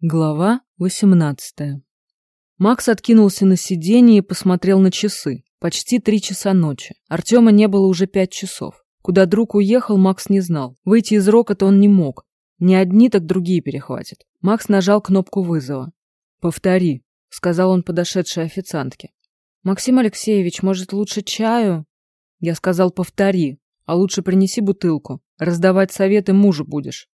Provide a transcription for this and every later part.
Глава 18 Макс откинулся на сиденье и посмотрел на часы. Почти три часа ночи. Артема не было уже пять часов. Куда друг уехал, Макс не знал. Выйти из рокота он не мог. Не одни, так другие перехватят. Макс нажал кнопку вызова. «Повтори», — сказал он подошедшей официантке. «Максим Алексеевич, может, лучше чаю?» Я сказал «повтори», а лучше принеси бутылку. Раздавать советы мужу будешь.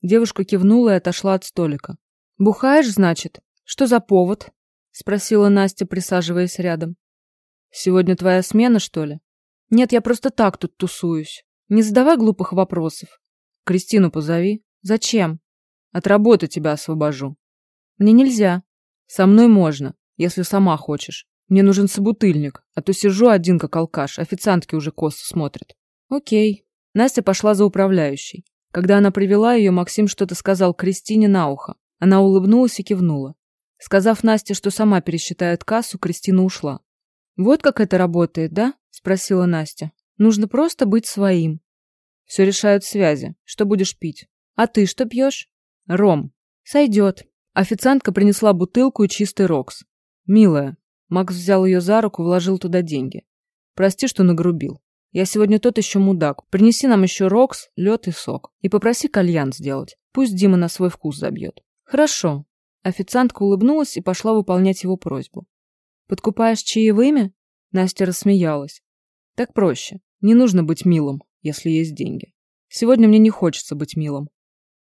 Девушка кивнула и отошла от столика. «Бухаешь, значит? Что за повод?» — спросила Настя, присаживаясь рядом. «Сегодня твоя смена, что ли?» «Нет, я просто так тут тусуюсь. Не задавай глупых вопросов. Кристину позови. Зачем? От работы тебя освобожу. Мне нельзя. Со мной можно, если сама хочешь. Мне нужен собутыльник, а то сижу один как алкаш, официантки уже косо смотрят. Окей. Настя пошла за управляющей. Когда она привела ее, Максим что-то сказал Кристине на ухо. Она улыбнулась и кивнула. Сказав Насте, что сама пересчитает кассу, Кристина ушла. «Вот как это работает, да?» – спросила Настя. «Нужно просто быть своим». «Все решают связи. Что будешь пить?» «А ты что пьешь?» «Ром». «Сойдет». Официантка принесла бутылку и чистый рокс. «Милая». Макс взял ее за руку, вложил туда деньги. «Прости, что нагрубил. Я сегодня тот еще мудак. Принеси нам еще рокс, лед и сок. И попроси кальян сделать. Пусть Дима на свой вкус забьет». «Хорошо». Официантка улыбнулась и пошла выполнять его просьбу. «Подкупаешь чаевыми?» Настя рассмеялась. «Так проще. Не нужно быть милым, если есть деньги. Сегодня мне не хочется быть милым».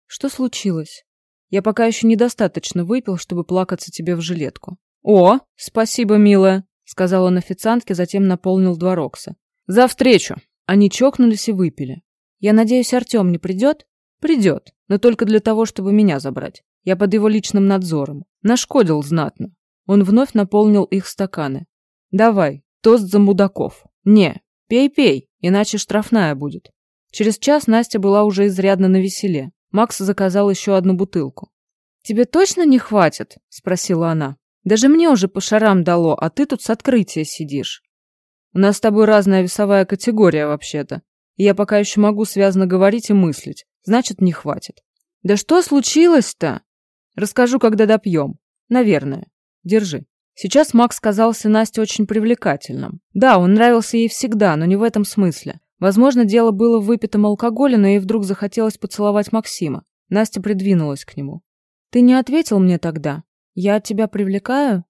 «Что случилось?» «Я пока еще недостаточно выпил, чтобы плакаться тебе в жилетку». «О, спасибо, милая», — сказал он официантке, затем наполнил два рокса. «За встречу!» Они чокнулись и выпили. «Я надеюсь, Артем не придет?» «Придет, но только для того, чтобы меня забрать. Я под его личным надзором. Нашкодил знатно. Он вновь наполнил их стаканы. Давай, тост за мудаков. Не, пей-пей, иначе штрафная будет. Через час Настя была уже изрядно на веселе. Макс заказал еще одну бутылку. «Тебе точно не хватит?» – спросила она. «Даже мне уже по шарам дало, а ты тут с открытия сидишь. У нас с тобой разная весовая категория вообще-то. И я пока еще могу связно говорить и мыслить. Значит, не хватит». «Да что случилось-то?» Расскажу, когда допьем. Наверное. Держи. Сейчас Макс казался Насте очень привлекательным. Да, он нравился ей всегда, но не в этом смысле. Возможно, дело было в выпитом алкоголе, но ей вдруг захотелось поцеловать Максима. Настя придвинулась к нему. «Ты не ответил мне тогда? Я тебя привлекаю?»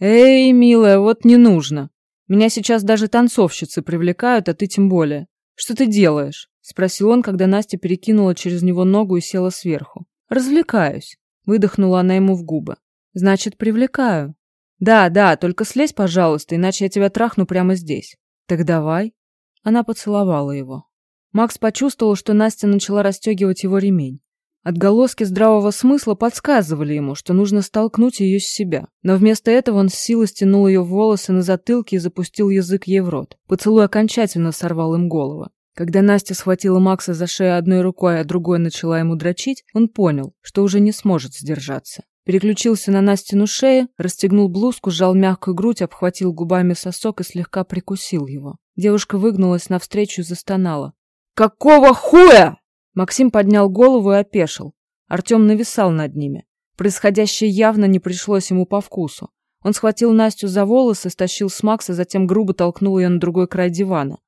«Эй, милая, вот не нужно. Меня сейчас даже танцовщицы привлекают, а ты тем более. Что ты делаешь?» — спросил он, когда Настя перекинула через него ногу и села сверху. «Развлекаюсь. Выдохнула она ему в губы. «Значит, привлекаю». «Да, да, только слезь, пожалуйста, иначе я тебя трахну прямо здесь». «Так давай». Она поцеловала его. Макс почувствовал, что Настя начала расстегивать его ремень. Отголоски здравого смысла подсказывали ему, что нужно столкнуть ее с себя. Но вместо этого он с силой стянул ее волосы на затылке и запустил язык ей в рот. Поцелуй окончательно сорвал им голову. Когда Настя схватила Макса за шею одной рукой, а другой начала ему дрочить, он понял, что уже не сможет сдержаться. Переключился на Настину шею, расстегнул блузку, сжал мягкую грудь, обхватил губами сосок и слегка прикусил его. Девушка выгнулась навстречу и застонала. «Какого хуя?» Максим поднял голову и опешил. Артем нависал над ними. Происходящее явно не пришлось ему по вкусу. Он схватил Настю за волосы, стащил с Макса, затем грубо толкнул ее на другой край дивана.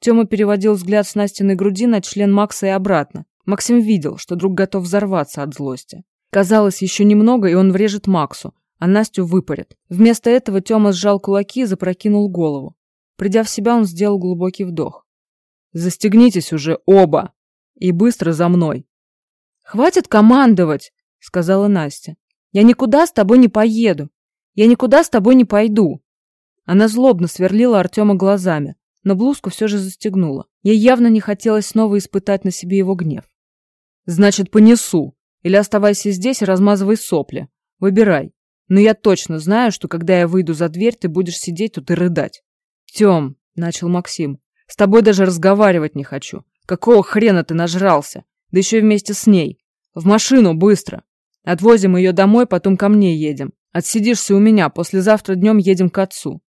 Тёма переводил взгляд с Настиной груди на член Макса и обратно. Максим видел, что друг готов взорваться от злости. Казалось, еще немного, и он врежет Максу, а Настю выпарит. Вместо этого Тёма сжал кулаки и запрокинул голову. Придя в себя, он сделал глубокий вдох. «Застегнитесь уже оба! И быстро за мной!» «Хватит командовать!» — сказала Настя. «Я никуда с тобой не поеду! Я никуда с тобой не пойду!» Она злобно сверлила Артема глазами но блузку все же застегнула. Ей явно не хотелось снова испытать на себе его гнев. «Значит, понесу. Или оставайся здесь и размазывай сопли. Выбирай. Но я точно знаю, что когда я выйду за дверь, ты будешь сидеть тут и рыдать». «Тем», — начал Максим, — «с тобой даже разговаривать не хочу. Какого хрена ты нажрался? Да еще и вместе с ней. В машину, быстро. Отвозим ее домой, потом ко мне едем. Отсидишься у меня, послезавтра днем едем к отцу.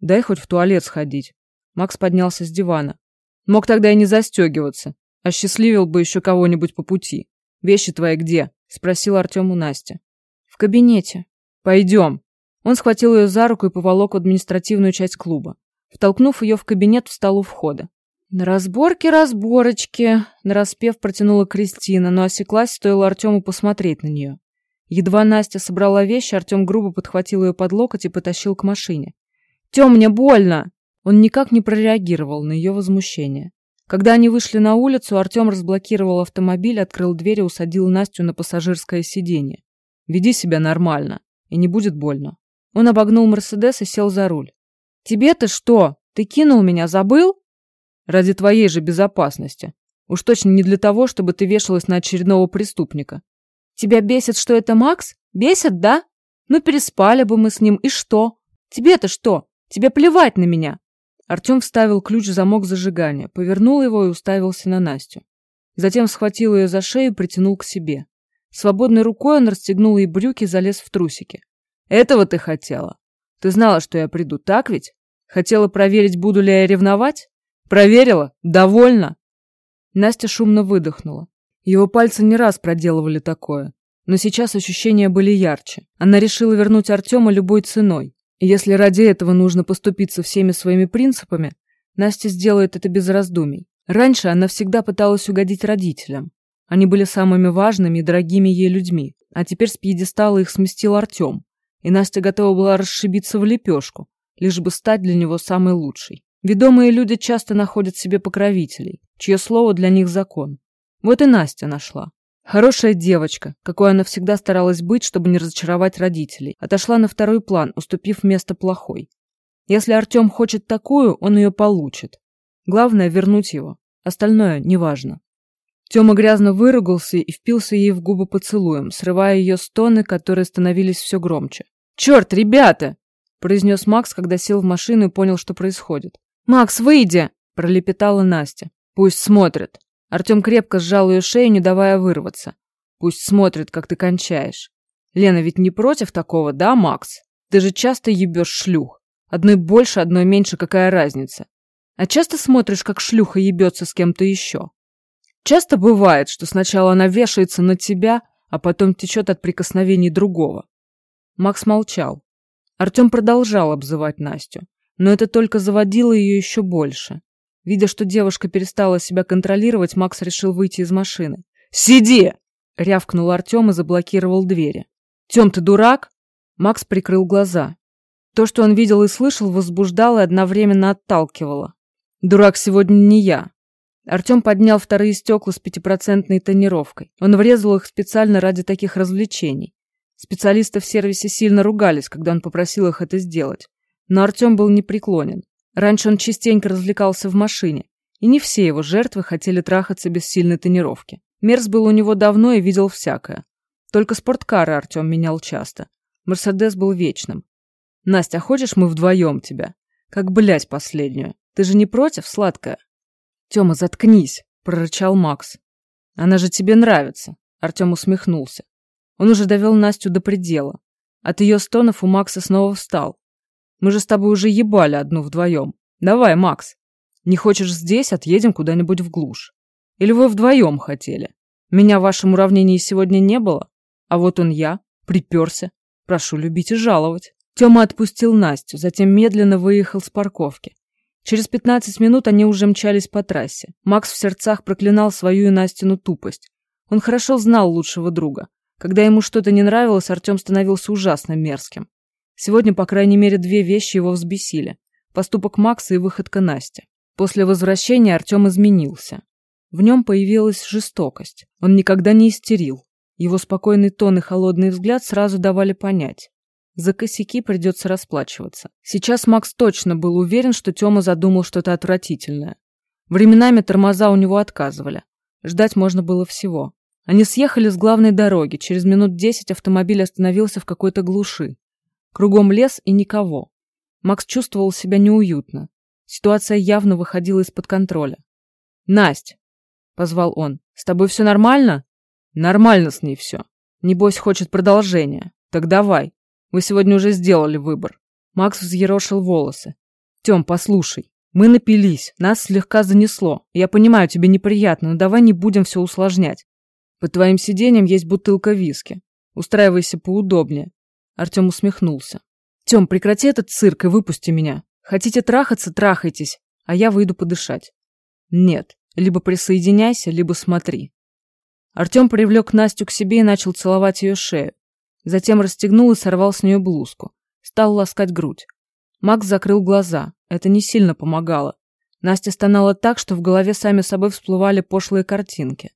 Дай хоть в туалет сходить. Макс поднялся с дивана. Мог тогда и не застегиваться. Осчастливил бы еще кого-нибудь по пути. Вещи твои где? Спросил Артем у Насти. В кабинете. Пойдем. Он схватил ее за руку и поволок в административную часть клуба. Втолкнув ее в кабинет, встал у входа. На разборке разборочки, нараспев протянула Кристина, но осеклась, стоило Артему посмотреть на нее. Едва Настя собрала вещи, Артем грубо подхватил ее под локоть и потащил к машине. «Тем, мне больно!» Он никак не прореагировал на ее возмущение. Когда они вышли на улицу, Артем разблокировал автомобиль, открыл дверь и усадил Настю на пассажирское сиденье. «Веди себя нормально, и не будет больно». Он обогнул Мерседес и сел за руль. «Тебе-то что? Ты кинул меня, забыл?» «Ради твоей же безопасности. Уж точно не для того, чтобы ты вешалась на очередного преступника. Тебя бесит, что это Макс? Бесит, да? Ну, переспали бы мы с ним, и что? Тебе-то что? Тебе плевать на меня. Артем вставил ключ в замок зажигания, повернул его и уставился на Настю. Затем схватил ее за шею и притянул к себе. Свободной рукой он расстегнул ей брюки и залез в трусики. «Этого ты хотела? Ты знала, что я приду, так ведь? Хотела проверить, буду ли я ревновать? Проверила? Довольно?» Настя шумно выдохнула. Его пальцы не раз проделывали такое, но сейчас ощущения были ярче. Она решила вернуть Артема любой ценой. Если ради этого нужно поступиться всеми своими принципами, Настя сделает это без раздумий. Раньше она всегда пыталась угодить родителям. Они были самыми важными и дорогими ей людьми, а теперь с пьедестала их сместил Артем, и Настя готова была расшибиться в лепешку, лишь бы стать для него самой лучшей. Ведомые люди часто находят себе покровителей, чье слово для них закон. Вот и Настя нашла. Хорошая девочка, какой она всегда старалась быть, чтобы не разочаровать родителей, отошла на второй план, уступив место плохой. Если Артем хочет такую, он ее получит. Главное — вернуть его. Остальное неважно. Тёма грязно выругался и впился ей в губы поцелуем, срывая ее стоны, которые становились все громче. «Черт, ребята!» – произнес Макс, когда сел в машину и понял, что происходит. «Макс, выйди!» – пролепетала Настя. «Пусть смотрят». Артем крепко сжал ее шею, не давая вырваться. Пусть смотрит, как ты кончаешь. Лена ведь не против такого, да, Макс? Ты же часто ебешь шлюх. Одной больше, одной меньше, какая разница? А часто смотришь, как шлюха ебется с кем-то еще? Часто бывает, что сначала она вешается на тебя, а потом течет от прикосновений другого. Макс молчал. Артем продолжал обзывать Настю, но это только заводило ее еще больше. Видя, что девушка перестала себя контролировать, Макс решил выйти из машины. «Сиди!» — рявкнул Артем и заблокировал двери. «Тем, ты дурак?» Макс прикрыл глаза. То, что он видел и слышал, возбуждало и одновременно отталкивало. «Дурак сегодня не я». Артем поднял вторые стекла с пятипроцентной тонировкой. Он врезал их специально ради таких развлечений. Специалисты в сервисе сильно ругались, когда он попросил их это сделать. Но Артем был непреклонен. Раньше он частенько развлекался в машине, и не все его жертвы хотели трахаться без сильной тренировки. Мерс был у него давно и видел всякое. Только спорткары Артем менял часто. Мерседес был вечным. «Настя, хочешь мы вдвоем тебя? Как, блять, последнюю. Ты же не против, сладкая?» «Тема, заткнись!» — прорычал Макс. «Она же тебе нравится!» — Артем усмехнулся. Он уже довел Настю до предела. От ее стонов у Макса снова встал. Мы же с тобой уже ебали одну вдвоем. Давай, Макс. Не хочешь здесь, отъедем куда-нибудь в глушь. Или вы вдвоем хотели? Меня в вашем уравнении сегодня не было, а вот он я, приперся. Прошу любить и жаловать. Тёма отпустил Настю, затем медленно выехал с парковки. Через 15 минут они уже мчались по трассе. Макс в сердцах проклинал свою и Настину тупость. Он хорошо знал лучшего друга. Когда ему что-то не нравилось, Артем становился ужасно мерзким. Сегодня, по крайней мере, две вещи его взбесили. Поступок Макса и выходка Насти. После возвращения Артем изменился. В нем появилась жестокость. Он никогда не истерил. Его спокойный тон и холодный взгляд сразу давали понять. За косяки придется расплачиваться. Сейчас Макс точно был уверен, что Тёма задумал что-то отвратительное. Временами тормоза у него отказывали. Ждать можно было всего. Они съехали с главной дороги. Через минут десять автомобиль остановился в какой-то глуши. Кругом лес и никого. Макс чувствовал себя неуютно. Ситуация явно выходила из-под контроля. «Насть!» — позвал он. «С тобой все нормально?» «Нормально с ней все. Небось, хочет продолжения. Так давай. Вы сегодня уже сделали выбор». Макс взъерошил волосы. «Тем, послушай. Мы напились, нас слегка занесло. Я понимаю, тебе неприятно, но давай не будем все усложнять. Под твоим сиденьем есть бутылка виски. Устраивайся поудобнее. Артем усмехнулся. Тем, прекрати этот цирк и выпусти меня. Хотите трахаться, трахайтесь, а я выйду подышать. Нет, либо присоединяйся, либо смотри. Артем привлек Настю к себе и начал целовать ее шею. Затем расстегнул и сорвал с нее блузку. Стал ласкать грудь. Макс закрыл глаза. Это не сильно помогало. Настя стонала так, что в голове сами собой всплывали пошлые картинки.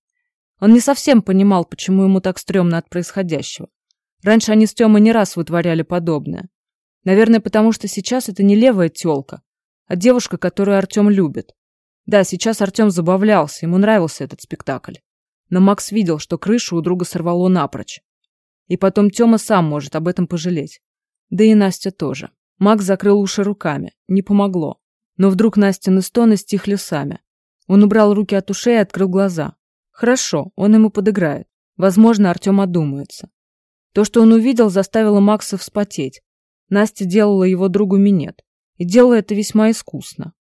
Он не совсем понимал, почему ему так стрёмно от происходящего. Раньше они с Тёмой не раз вытворяли подобное. Наверное, потому что сейчас это не левая тёлка, а девушка, которую Артём любит. Да, сейчас Артём забавлялся, ему нравился этот спектакль. Но Макс видел, что крышу у друга сорвало напрочь. И потом Тёма сам может об этом пожалеть. Да и Настя тоже. Макс закрыл уши руками. Не помогло. Но вдруг Настины стоны стихли сами. Он убрал руки от ушей и открыл глаза. Хорошо, он ему подыграет. Возможно, Артем одумается. То, что он увидел, заставило Макса вспотеть. Настя делала его другу минет. И делала это весьма искусно.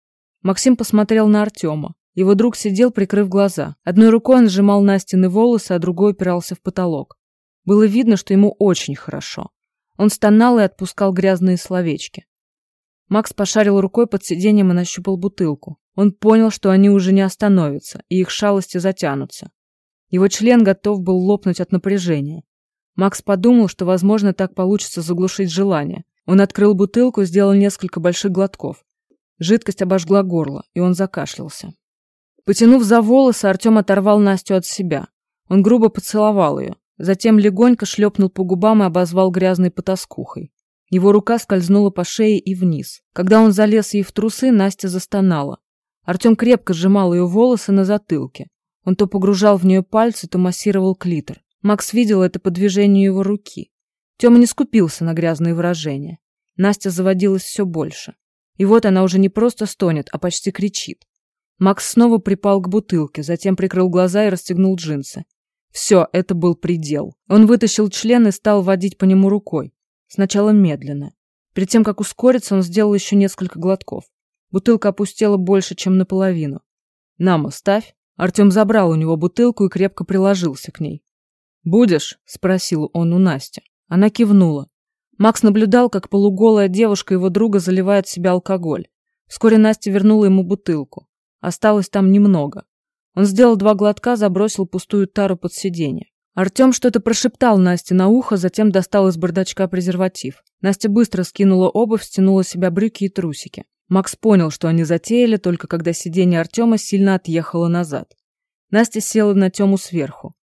Максим посмотрел на Артема. Его друг сидел, прикрыв глаза. Одной рукой он сжимал Настины волосы, а другой опирался в потолок. Было видно, что ему очень хорошо. Он стонал и отпускал грязные словечки. Макс пошарил рукой под сиденьем и нащупал бутылку. Он понял, что они уже не остановятся, и их шалости затянутся. Его член готов был лопнуть от напряжения. Макс подумал, что, возможно, так получится заглушить желание. Он открыл бутылку и сделал несколько больших глотков. Жидкость обожгла горло, и он закашлялся. Потянув за волосы, Артем оторвал Настю от себя. Он грубо поцеловал ее. Затем легонько шлепнул по губам и обозвал грязной потаскухой. Его рука скользнула по шее и вниз. Когда он залез ей в трусы, Настя застонала. Артем крепко сжимал ее волосы на затылке. Он то погружал в нее пальцы, то массировал клитор. Макс видел это по движению его руки. Тёма не скупился на грязные выражения. Настя заводилась все больше. И вот она уже не просто стонет, а почти кричит. Макс снова припал к бутылке, затем прикрыл глаза и расстегнул джинсы. Все, это был предел. Он вытащил член и стал водить по нему рукой. Сначала медленно. Перед тем, как ускориться, он сделал еще несколько глотков. Бутылка опустела больше, чем наполовину. «Нам оставь». Артем забрал у него бутылку и крепко приложился к ней. «Будешь?» – спросил он у Насти. Она кивнула. Макс наблюдал, как полуголая девушка его друга заливает в себя алкоголь. Вскоре Настя вернула ему бутылку. Осталось там немного. Он сделал два глотка, забросил пустую тару под сиденье. Артем что-то прошептал Насте на ухо, затем достал из бардачка презерватив. Настя быстро скинула обувь, стянула с себя брюки и трусики. Макс понял, что они затеяли, только когда сиденье Артема сильно отъехало назад. Настя села на Тему сверху.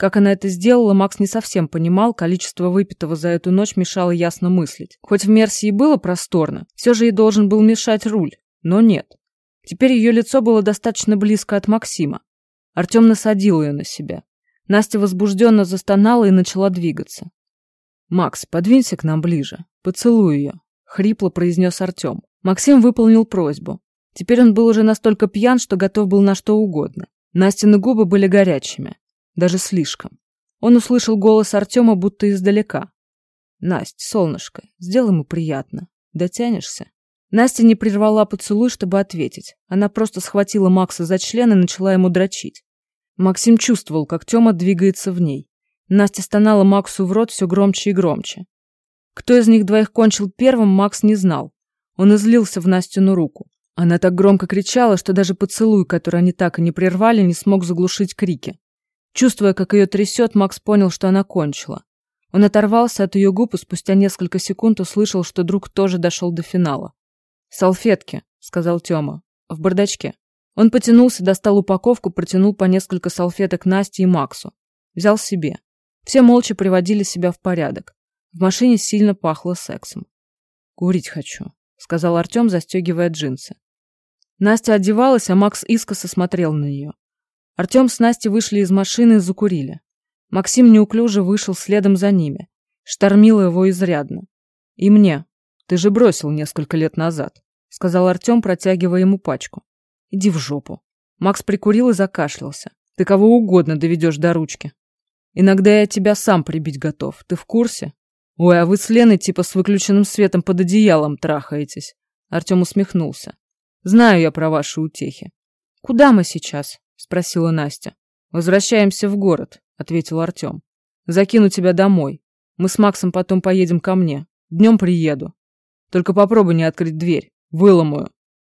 Как она это сделала, Макс не совсем понимал, количество выпитого за эту ночь мешало ясно мыслить. Хоть в Мерсии было просторно, все же ей должен был мешать руль, но нет. Теперь ее лицо было достаточно близко от Максима. Артем насадил ее на себя. Настя возбужденно застонала и начала двигаться. «Макс, подвинься к нам ближе. Поцелуй ее», — хрипло произнес Артем. Максим выполнил просьбу. Теперь он был уже настолько пьян, что готов был на что угодно. Настины губы были горячими. Даже слишком. Он услышал голос Артема будто издалека. «Насть, солнышко, сделай ему приятно. Дотянешься?» Настя не прервала поцелуй, чтобы ответить. Она просто схватила Макса за член и начала ему дрочить. Максим чувствовал, как Тёма двигается в ней. Настя стонала Максу в рот все громче и громче. Кто из них двоих кончил первым, Макс не знал. Он излился в Настину руку. Она так громко кричала, что даже поцелуй, который они так и не прервали, не смог заглушить крики. Чувствуя, как ее трясет, Макс понял, что она кончила. Он оторвался от ее губ и спустя несколько секунд услышал, что друг тоже дошел до финала. «Салфетки», — сказал Тёма. «В бардачке». Он потянулся, достал упаковку, протянул по несколько салфеток Насте и Максу. Взял себе. Все молча приводили себя в порядок. В машине сильно пахло сексом. «Курить хочу», — сказал Артём, застегивая джинсы. Настя одевалась, а Макс искоса смотрел на нее. Артём с Настей вышли из машины и закурили. Максим неуклюже вышел следом за ними. Штормило его изрядно. «И мне», ты же бросил несколько лет назад, сказал Артем, протягивая ему пачку. Иди в жопу. Макс прикурил и закашлялся. Ты кого угодно доведешь до ручки. Иногда я тебя сам прибить готов. Ты в курсе? Ой, а вы с Леной типа с выключенным светом под одеялом трахаетесь. Артем усмехнулся. Знаю я про ваши утехи. Куда мы сейчас? Спросила Настя. Возвращаемся в город, ответил Артем. Закину тебя домой. Мы с Максом потом поедем ко мне. Днем приеду. Только попробуй не открыть дверь. Выломаю.